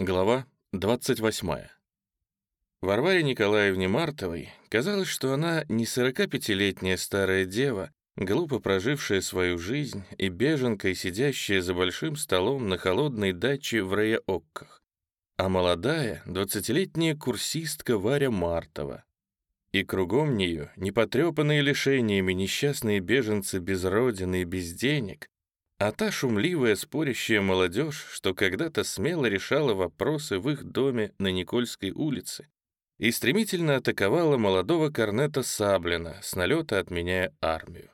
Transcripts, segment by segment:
Глава 28. Варваре Николаевне Мартовой казалось, что она не 45-летняя старая дева, глупо прожившая свою жизнь и беженкой, сидящая за большим столом на холодной даче в Рая-Окках, а молодая, 20-летняя курсистка Варя Мартова. И кругом нее, непотрепанные лишениями несчастные беженцы без родины и без денег, а та шумливая, спорящая молодежь, что когда-то смело решала вопросы в их доме на Никольской улице и стремительно атаковала молодого корнета Саблина, с налета отменяя армию.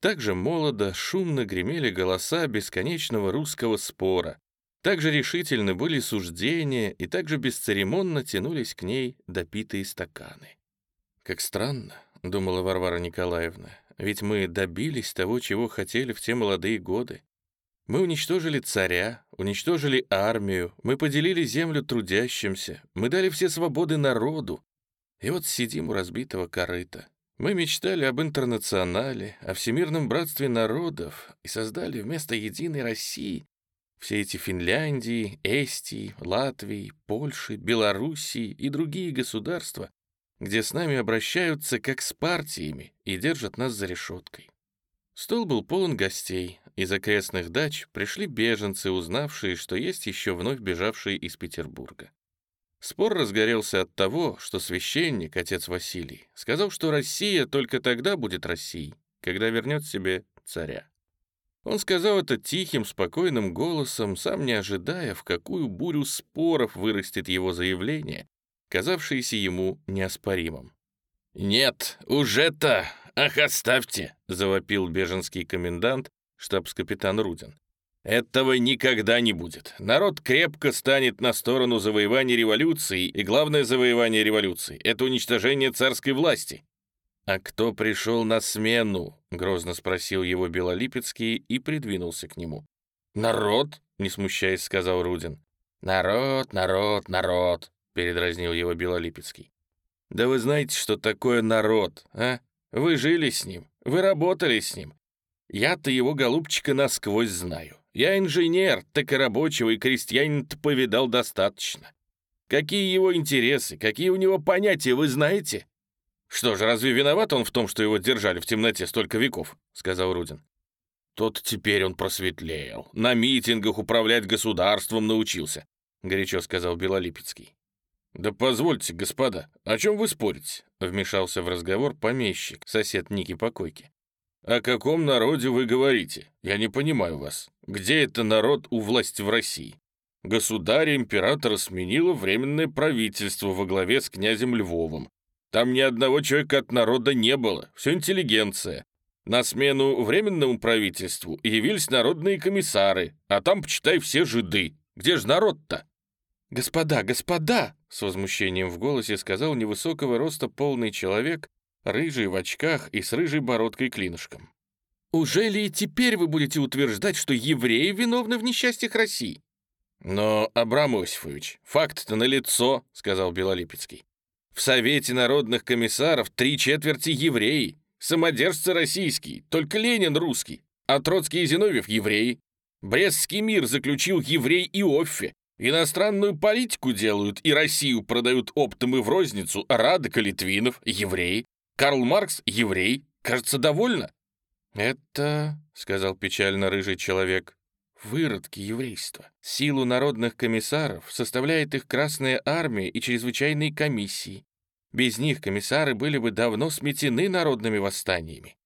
Также молодо, шумно гремели голоса бесконечного русского спора, также решительны были суждения и также бесцеремонно тянулись к ней допитые стаканы. «Как странно», — думала Варвара Николаевна, ведь мы добились того, чего хотели в те молодые годы. Мы уничтожили царя, уничтожили армию, мы поделили землю трудящимся, мы дали все свободы народу. И вот сидим у разбитого корыта. Мы мечтали об интернационале, о всемирном братстве народов и создали вместо единой России все эти Финляндии, Эстии, Латвии, Польши, Белоруссии и другие государства, где с нами обращаются как с партиями и держат нас за решеткой. Стол был полон гостей. Из окрестных дач пришли беженцы, узнавшие, что есть еще вновь бежавшие из Петербурга. Спор разгорелся от того, что священник, отец Василий, сказал, что Россия только тогда будет Россией, когда вернет себе царя. Он сказал это тихим, спокойным голосом, сам не ожидая, в какую бурю споров вырастет его заявление, казавшееся ему неоспоримым. «Нет, уже-то! Ах, оставьте!» — завопил беженский комендант, штабс-капитан Рудин. «Этого никогда не будет. Народ крепко станет на сторону завоевания революции, и главное завоевание революции — это уничтожение царской власти». «А кто пришел на смену?» — грозно спросил его Белолипецкий и придвинулся к нему. «Народ?» — не смущаясь, сказал Рудин. «Народ, народ, народ!» — передразнил его Белолипецкий. «Да вы знаете, что такое народ, а? Вы жили с ним, вы работали с ним. Я-то его, голубчика, насквозь знаю. Я инженер, так и рабочего, и крестьянин-то повидал достаточно. Какие его интересы, какие у него понятия, вы знаете?» «Что же, разве виноват он в том, что его держали в темноте столько веков?» — сказал Рудин. «Тот теперь он просветлел, на митингах управлять государством научился», — горячо сказал Белолипецкий. «Да позвольте, господа, о чем вы спорите?» — вмешался в разговор помещик, сосед Ники Покойки. «О каком народе вы говорите? Я не понимаю вас. Где это народ у власти в России? Государя императора сменило временное правительство во главе с князем Львовым. Там ни одного человека от народа не было, все интеллигенция. На смену временному правительству явились народные комиссары, а там, почитай, все жиды. Где же народ-то?» «Господа, господа!» — с возмущением в голосе сказал невысокого роста полный человек, рыжий в очках и с рыжей бородкой-клинышком. «Уже ли и теперь вы будете утверждать, что евреи виновны в несчастьях России?» «Но, Абрам Иосифович, факт-то налицо», — сказал Белолипецкий. «В Совете народных комиссаров три четверти евреи, самодержцы российские, только Ленин русский, а Троцкий и Зиновьев — евреи. Брестский мир заключил еврей Иоффе, Иностранную политику делают и Россию продают оптом и в розницу Радок и Литвинов, евреи. Карл Маркс — еврей. Кажется, довольно?» «Это, — сказал печально рыжий человек, — выродки еврейства. Силу народных комиссаров составляет их Красная Армия и чрезвычайные комиссии. Без них комиссары были бы давно сметены народными восстаниями.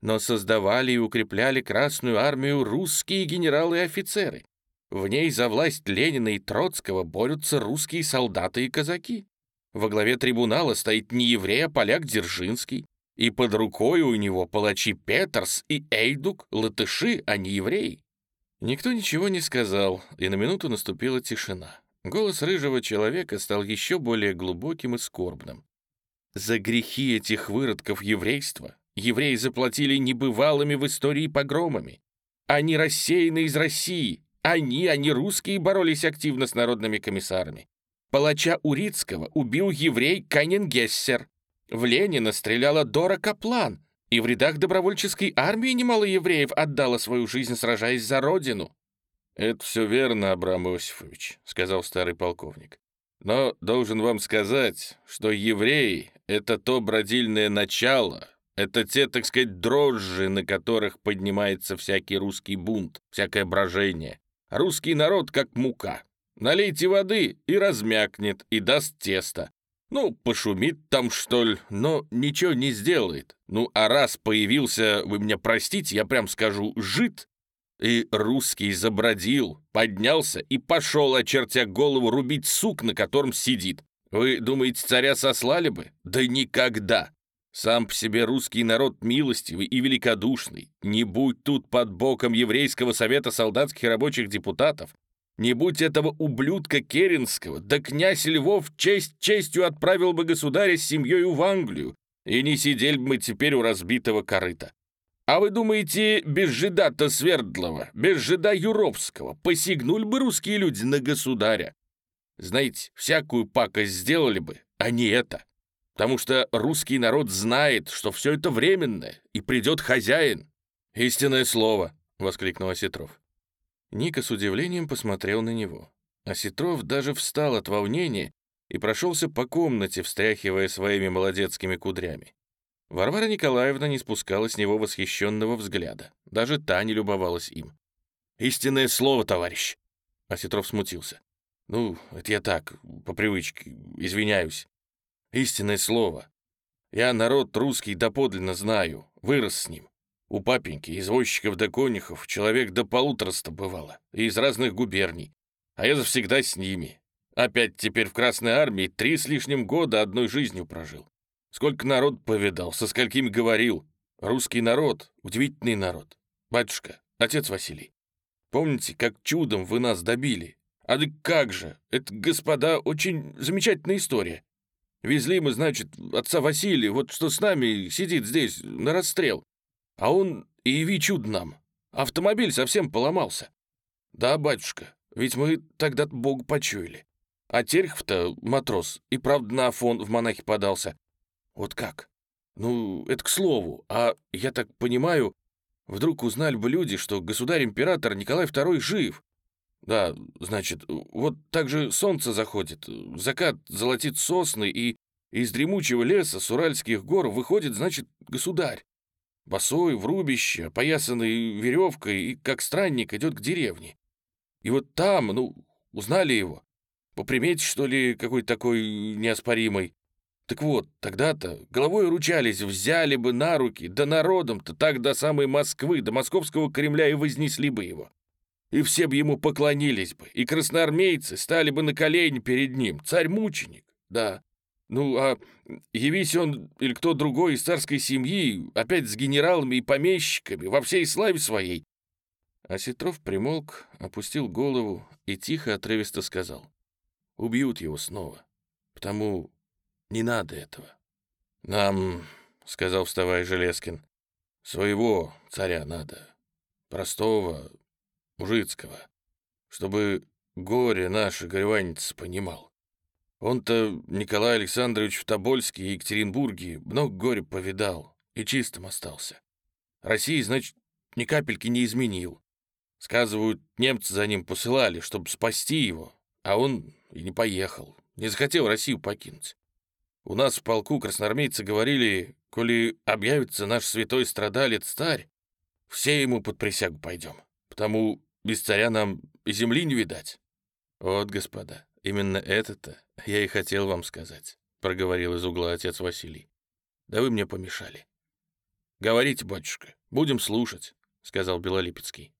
Но создавали и укрепляли Красную Армию русские генералы и офицеры. В ней за власть Ленина и Троцкого борются русские солдаты и казаки. Во главе трибунала стоит не еврей, а поляк Дзержинский. И под рукой у него палачи Петерс и Эйдук, латыши, а не евреи. Никто ничего не сказал, и на минуту наступила тишина. Голос рыжего человека стал еще более глубоким и скорбным. За грехи этих выродков еврейства евреи заплатили небывалыми в истории погромами. Они рассеяны из России, они, не русские, боролись активно с народными комиссарами. Палача Урицкого убил еврей Каненгессер. В Ленина стреляла Дора Каплан, и в рядах добровольческой армии немало евреев отдало свою жизнь, сражаясь за родину. «Это все верно, Абрам Иосифович», — сказал старый полковник. «Но должен вам сказать, что евреи — это то бродильное начало, это те, так сказать, дрожжи, на которых поднимается всякий русский бунт, всякое брожение. Русский народ как мука. Налейте воды и размякнет, и даст тесто. Ну, пошумит там, что ли, но ничего не сделает. Ну, а раз появился, вы меня простите, я прям скажу, жид, и русский забродил, поднялся и пошел, очертя голову, рубить сук, на котором сидит. Вы думаете, царя сослали бы? Да никогда. Сам по себе русский народ милостивый и великодушный. Не будь тут под боком еврейского совета солдатских и рабочих депутатов, не будь этого ублюдка Керенского, да князь Львов честь честью отправил бы государя с семьей в Англию, и не сидели бы мы теперь у разбитого корыта. А вы думаете, без жида-то Свердлова, без жида Юровского посягнули бы русские люди на государя? Знаете, всякую пакость сделали бы, а не это. Потому что русский народ знает, что все это временно, и придет хозяин. «Истинное слово!» — воскликнул Осетров. Ника с удивлением посмотрел на него. Осетров даже встал от волнения и прошелся по комнате, встряхивая своими молодецкими кудрями. Варвара Николаевна не спускала с него восхищенного взгляда. Даже та не любовалась им. «Истинное слово, товарищ!» Осетров смутился. «Ну, это я так, по привычке, извиняюсь. Истинное слово. Я народ русский доподлинно знаю, вырос с ним. У папеньки, извозчиков до конюхов, человек до полутораста бывало, и из разных губерний. А я завсегда с ними. Опять теперь в Красной Армии три с лишним года одной жизнью прожил. Сколько народ повидал, со сколькими говорил. Русский народ — удивительный народ. Батюшка, отец Василий, помните, как чудом вы нас добили? А да как же, это, господа, очень замечательная история. Везли мы, значит, отца Василия, вот что с нами сидит здесь, на расстрел. А он и яви чуд нам. Автомобиль совсем поломался. Да, батюшка, ведь мы тогда Богу почуяли. А Терехов-то, матрос, и правда на Афон в монахи подался. Вот как? Ну, это к слову. А я так понимаю, вдруг узнали бы люди, что государь-император Николай II жив. Да, значит, вот так же солнце заходит, закат золотит сосны, и из дремучего леса с Уральских гор выходит, значит, государь. Босой, в рубище, опоясанный веревкой, и как странник идет к деревне. И вот там, ну, узнали его. По примете, что ли, какой-то такой неоспоримой. Так вот, тогда-то головой ручались, взяли бы на руки, да народом-то так до самой Москвы, до московского Кремля и вознесли бы его. И все бы ему поклонились бы, и красноармейцы стали бы на колени перед ним, царь-мученик, да. Ну, а явись он или кто другой из царской семьи, опять с генералами и помещиками, во всей славе своей. А Сетров примолк, опустил голову и тихо, отрывисто сказал. Убьют его снова, потому не надо этого. Нам, — сказал, вставая Железкин, — своего царя надо, простого, мужицкого, чтобы горе наше гореванец понимал. Он-то, Николай Александрович в Тобольске и Екатеринбурге, много горя повидал и чистым остался. России, значит, ни капельки не изменил. Сказывают, немцы за ним посылали, чтобы спасти его, а он и не поехал, не захотел Россию покинуть. У нас в полку красноармейцы говорили, коли объявится наш святой страдалец-царь, все ему под присягу пойдем, потому без царя нам и земли не видать. Вот, господа, именно это-то я и хотел вам сказать, проговорил из угла отец Василий. Да вы мне помешали. Говорите, батюшка, будем слушать, сказал Белолипецкий.